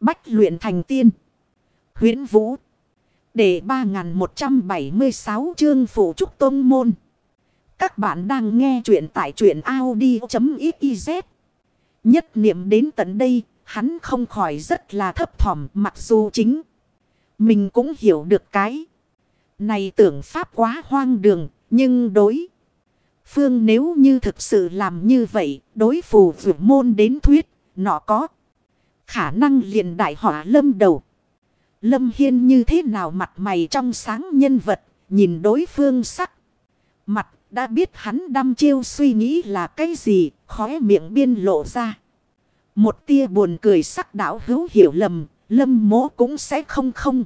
Bách luyện thành tiên. huyễn Vũ. Để 3176 chương phụ trúc tôn môn. Các bạn đang nghe truyện tại truyện Audi.xyz. Nhất niệm đến tận đây, hắn không khỏi rất là thấp thỏm mặc dù chính. Mình cũng hiểu được cái. Này tưởng pháp quá hoang đường, nhưng đối. Phương nếu như thực sự làm như vậy, đối phù vượt môn đến thuyết, nó có khả năng liền đại họa lâm đầu. Lâm Hiên như thế nào mặt mày trong sáng nhân vật, nhìn đối phương sắc. Mặt đã biết hắn đăm chiêu suy nghĩ là cái gì, khóe miệng biên lộ ra. Một tia buồn cười sắc đảo hữu hiểu lầm, lâm mố cũng sẽ không không.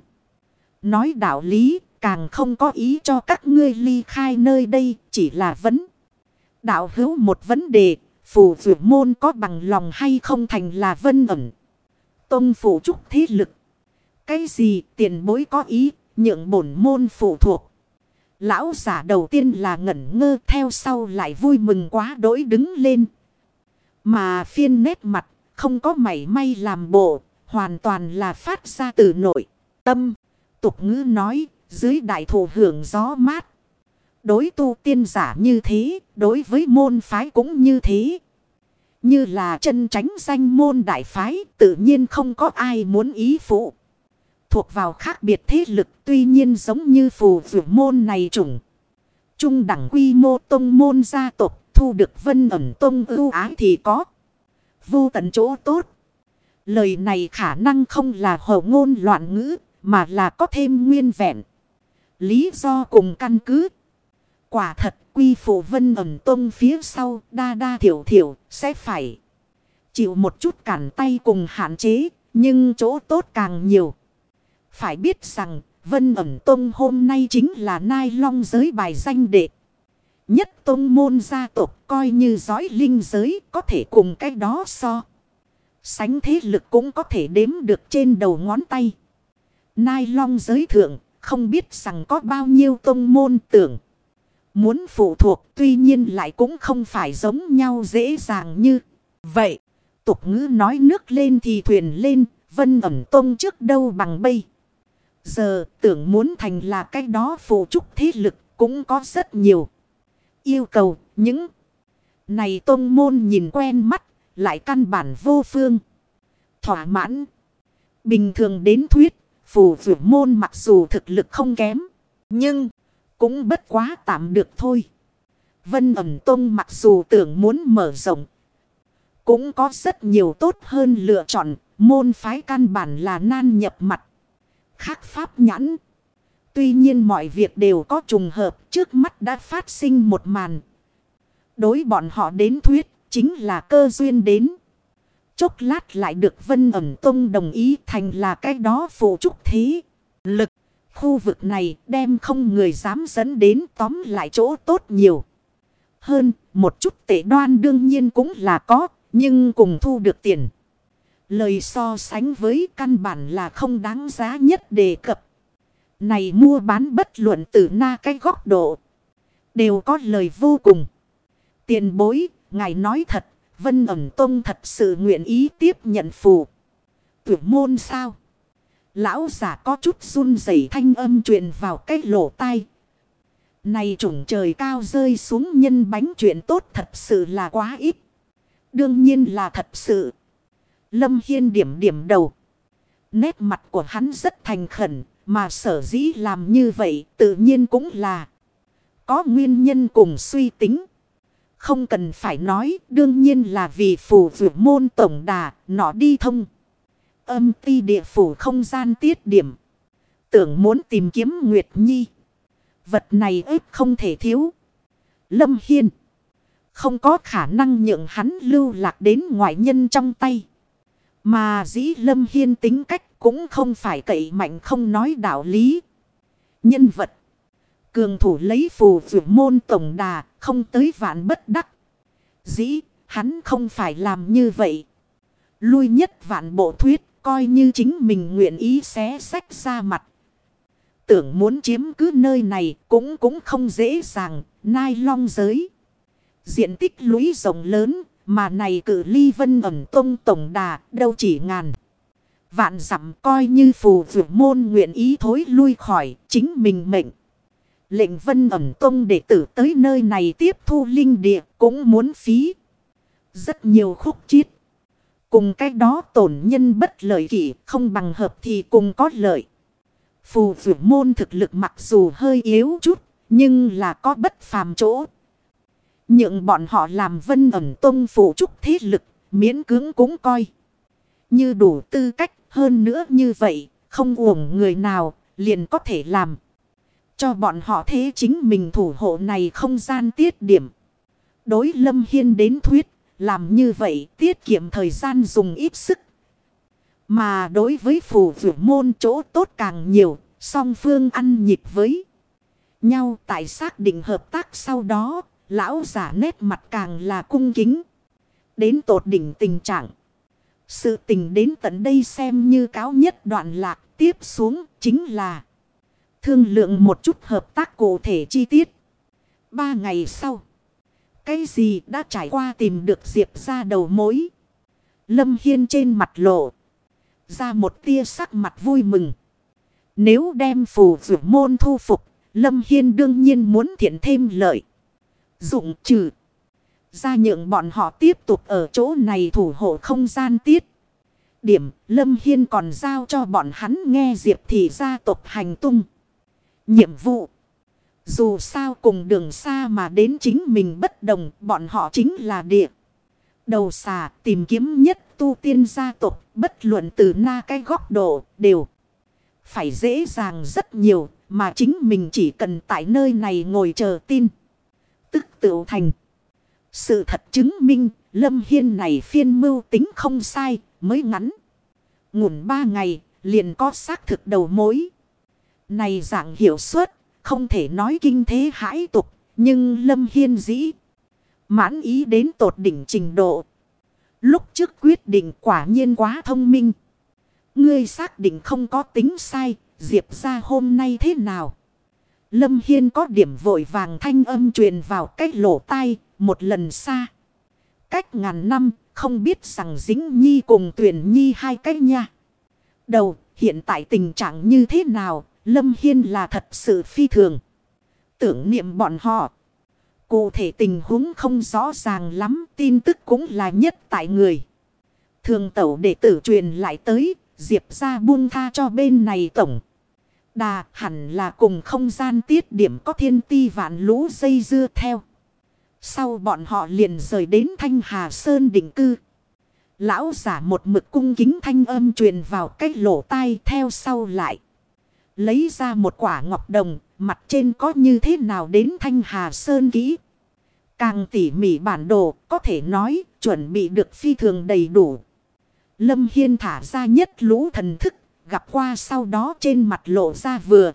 Nói đạo lý, càng không có ý cho các ngươi ly khai nơi đây, chỉ là vấn. Đạo hữu một vấn đề, phù vượt môn có bằng lòng hay không thành là vân ẩn. Tông phụ trúc thế lực. Cái gì tiền bối có ý, nhượng bổn môn phụ thuộc. Lão giả đầu tiên là ngẩn ngơ theo sau lại vui mừng quá đỗi đứng lên. Mà phiên nét mặt không có mảy may làm bộ, hoàn toàn là phát ra từ nội tâm. Tục ngữ nói, dưới đại thổ hưởng gió mát. Đối tu tiên giả như thế, đối với môn phái cũng như thế. Như là chân tránh danh môn đại phái, tự nhiên không có ai muốn ý phụ. Thuộc vào khác biệt thế lực, tuy nhiên giống như phù vụ môn này chủng. Trung đẳng quy mô tông môn gia tộc thu được vân ẩn tông ưu ái thì có. Vô tận chỗ tốt. Lời này khả năng không là hồ ngôn loạn ngữ, mà là có thêm nguyên vẹn. Lý do cùng căn cứ. Quả thật quy phụ vân ẩn tông phía sau đa đa thiểu thiểu sẽ phải chịu một chút cản tay cùng hạn chế, nhưng chỗ tốt càng nhiều. Phải biết rằng vân ẩn tông hôm nay chính là nai long giới bài danh đệ. Nhất tông môn gia tộc coi như giói linh giới có thể cùng cái đó so. Sánh thế lực cũng có thể đếm được trên đầu ngón tay. Nai long giới thượng không biết rằng có bao nhiêu tông môn tưởng. Muốn phụ thuộc tuy nhiên lại cũng không phải giống nhau dễ dàng như vậy. Tục ngữ nói nước lên thì thuyền lên, vân ẩm tông trước đâu bằng bây. Giờ tưởng muốn thành là cái đó phụ trúc thế lực cũng có rất nhiều. Yêu cầu những này tông môn nhìn quen mắt lại căn bản vô phương. Thỏa mãn. Bình thường đến thuyết phù vượt môn mặc dù thực lực không kém. Nhưng cũng bất quá tạm được thôi. Vân ẩm tông mặc dù tưởng muốn mở rộng. Cũng có rất nhiều tốt hơn lựa chọn. Môn phái căn bản là nan nhập mặt. Khác pháp nhãn. Tuy nhiên mọi việc đều có trùng hợp. Trước mắt đã phát sinh một màn. Đối bọn họ đến thuyết. Chính là cơ duyên đến. Chốc lát lại được Vân ẩm tông đồng ý thành là cái đó phụ trúc thí Lực. Khu vực này đem không người dám dẫn đến tóm lại chỗ tốt nhiều. Hơn một chút tệ đoan đương nhiên cũng là có. Nhưng cùng thu được tiền. Lời so sánh với căn bản là không đáng giá nhất đề cập. Này mua bán bất luận từ na cái góc độ. Đều có lời vô cùng. Tiền bối, ngài nói thật, Vân ẩm tông thật sự nguyện ý tiếp nhận phù. Tuyển môn sao? Lão giả có chút run rẩy thanh âm truyền vào cái lỗ tai. Này trùng trời cao rơi xuống nhân bánh chuyện tốt thật sự là quá ít. Đương nhiên là thật sự. Lâm Hiên điểm điểm đầu. Nét mặt của hắn rất thành khẩn. Mà sở dĩ làm như vậy tự nhiên cũng là. Có nguyên nhân cùng suy tính. Không cần phải nói, đương nhiên là vì phù vượt môn tổng đà nó đi thông. Âm ti địa phủ không gian tiết điểm. Tưởng muốn tìm kiếm Nguyệt Nhi. Vật này ếp không thể thiếu. Lâm Hiên. Không có khả năng nhượng hắn lưu lạc đến ngoại nhân trong tay. Mà dĩ Lâm Hiên tính cách cũng không phải cậy mạnh không nói đạo lý. Nhân vật. Cường thủ lấy phù vượt môn tổng đà không tới vạn bất đắc. Dĩ, hắn không phải làm như vậy. Lui nhất vạn bộ thuyết coi như chính mình nguyện ý xé sách ra mặt. Tưởng muốn chiếm cứ nơi này cũng cũng không dễ dàng, nai long giới. Diện tích lũy rộng lớn, mà này cử ly vân ẩm tông tổng đà đâu chỉ ngàn. Vạn dặm coi như phù vượt môn nguyện ý thối lui khỏi chính mình mệnh. Lệnh vân ẩm tông đệ tử tới nơi này tiếp thu linh địa cũng muốn phí. Rất nhiều khúc chiết. Cùng cái đó tổn nhân bất lợi kỷ không bằng hợp thì cùng có lợi. Phù vượt môn thực lực mặc dù hơi yếu chút nhưng là có bất phàm chỗ. những bọn họ làm vân ẩn tông phụ trúc thế lực miễn cưỡng cũng coi. Như đủ tư cách hơn nữa như vậy không uổng người nào liền có thể làm. Cho bọn họ thế chính mình thủ hộ này không gian tiết điểm. Đối Lâm Hiên đến thuyết, làm như vậy tiết kiệm thời gian dùng ít sức. Mà đối với phù vụ môn chỗ tốt càng nhiều, song phương ăn nhịp với nhau tại xác định hợp tác sau đó, lão giả nét mặt càng là cung kính. Đến tột đỉnh tình trạng. Sự tình đến tận đây xem như cáo nhất đoạn lạc tiếp xuống chính là thương lượng một chút hợp tác cụ thể chi tiết. Ba ngày sau, cái gì đã trải qua tìm được Diệp ra đầu mối. Lâm Hiên trên mặt lộ, ra một tia sắc mặt vui mừng. Nếu đem phù vượt môn thu phục, Lâm Hiên đương nhiên muốn thiện thêm lợi. Dụng trừ. Ra nhượng bọn họ tiếp tục ở chỗ này thủ hộ không gian tiết. Điểm Lâm Hiên còn giao cho bọn hắn nghe Diệp thị gia tộc hành tung. Nhiệm vụ. Dù sao cùng đường xa mà đến chính mình bất đồng bọn họ chính là địa. Đầu xà tìm kiếm nhất tu tiên gia tộc bất luận từ na cái góc độ đều. Phải dễ dàng rất nhiều mà chính mình chỉ cần tại nơi này ngồi chờ tin. Tức tựu thành. Sự thật chứng minh Lâm Hiên này phiên mưu tính không sai mới ngắn. Ngủn ba ngày liền có xác thực đầu mối. Này dạng hiệu suất, không thể nói kinh thế hãi tục, nhưng Lâm Hiên dĩ mãn ý đến tột đỉnh trình độ. Lúc trước quyết định quả nhiên quá thông minh. Ngươi xác định không có tính sai, Diệp ra hôm nay thế nào? Lâm Hiên có điểm vội vàng thanh âm truyền vào cách lỗ tai, một lần xa. Cách ngàn năm, không biết rằng dính nhi cùng tuyển nhi hai cách nha. Đầu, hiện tại tình trạng như thế nào, Lâm Hiên là thật sự phi thường. Tưởng niệm bọn họ. Cụ thể tình huống không rõ ràng lắm, tin tức cũng là nhất tại người. Thường tẩu đệ tử truyền lại tới, Diệp ra buông tha cho bên này tổng. Đà hẳn là cùng không gian tiết điểm có thiên ti vạn lũ dây dưa theo. Sau bọn họ liền rời đến Thanh Hà Sơn định cư. Lão giả một mực cung kính thanh âm truyền vào cái lỗ tai theo sau lại. Lấy ra một quả ngọc đồng, mặt trên có như thế nào đến Thanh Hà Sơn kỹ. Càng tỉ mỉ bản đồ, có thể nói, chuẩn bị được phi thường đầy đủ. Lâm Hiên thả ra nhất lũ thần thức, gặp qua sau đó trên mặt lộ ra vừa.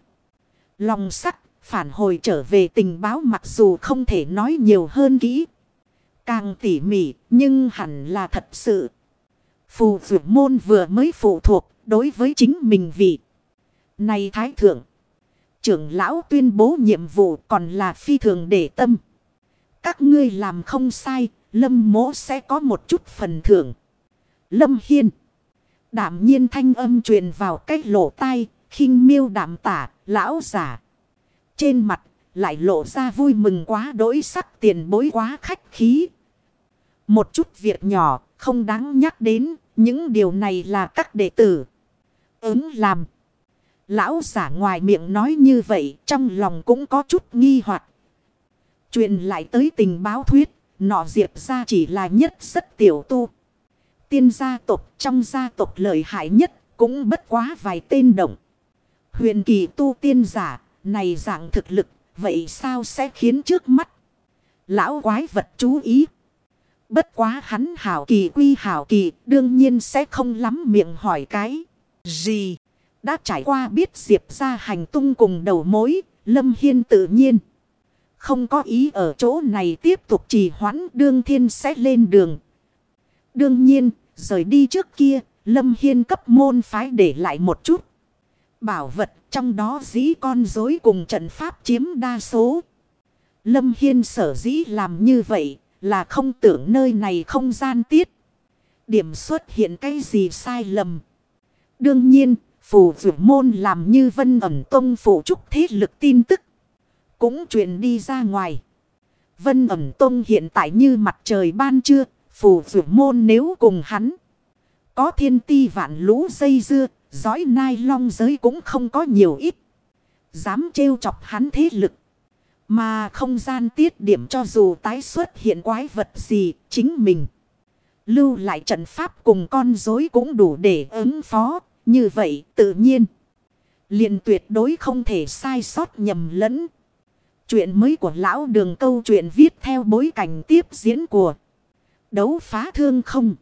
Lòng sắc, phản hồi trở về tình báo mặc dù không thể nói nhiều hơn kỹ. Càng tỉ mỉ, nhưng hẳn là thật sự. Phù vượt môn vừa mới phụ thuộc, đối với chính mình vị. Này Thái Thượng, trưởng lão tuyên bố nhiệm vụ còn là phi thường để tâm. Các ngươi làm không sai, lâm mỗ sẽ có một chút phần thưởng. Lâm Hiên. Đảm nhiên thanh âm truyền vào cách lỗ tai, khinh miêu đảm tả, lão giả. Trên mặt, lại lộ ra vui mừng quá đỗi sắc tiền bối quá khách khí. Một chút việc nhỏ, không đáng nhắc đến, những điều này là các đệ tử. Ứng làm. Lão giả ngoài miệng nói như vậy, trong lòng cũng có chút nghi hoặc Truyền lại tới tình báo thuyết, nọ diệp ra chỉ là nhất rất tiểu tu. Tiên gia tộc trong gia tộc lợi hại nhất, cũng bất quá vài tên động. Huyền kỳ tu tiên giả, này dạng thực lực, vậy sao sẽ khiến trước mắt? Lão quái vật chú ý. Bất quá hắn hảo kỳ quy hảo kỳ, đương nhiên sẽ không lắm miệng hỏi cái gì. Đã trải qua biết Diệp ra hành tung cùng đầu mối, Lâm Hiên tự nhiên. Không có ý ở chỗ này tiếp tục trì hoãn đương thiên sẽ lên đường. Đương nhiên, rời đi trước kia, Lâm Hiên cấp môn phái để lại một chút. Bảo vật trong đó dĩ con dối cùng trận pháp chiếm đa số. Lâm Hiên sở dĩ làm như vậy là không tưởng nơi này không gian tiết. Điểm xuất hiện cái gì sai lầm. Đương nhiên, phù vượt môn làm như vân ẩm tông phụ trúc thế lực tin tức. Cũng chuyện đi ra ngoài. Vân ẩm tông hiện tại như mặt trời ban trưa, phù vượt môn nếu cùng hắn. Có thiên ti vạn lũ dây dưa, Giói nai long giới cũng không có nhiều ít. Dám trêu chọc hắn thế lực. Mà không gian tiết điểm cho dù tái xuất hiện quái vật gì, chính mình. Lưu lại trận pháp cùng con dối cũng đủ để ứng phó. Như vậy, tự nhiên. liền tuyệt đối không thể sai sót nhầm lẫn. Chuyện mới của lão đường câu chuyện viết theo bối cảnh tiếp diễn của đấu phá thương không.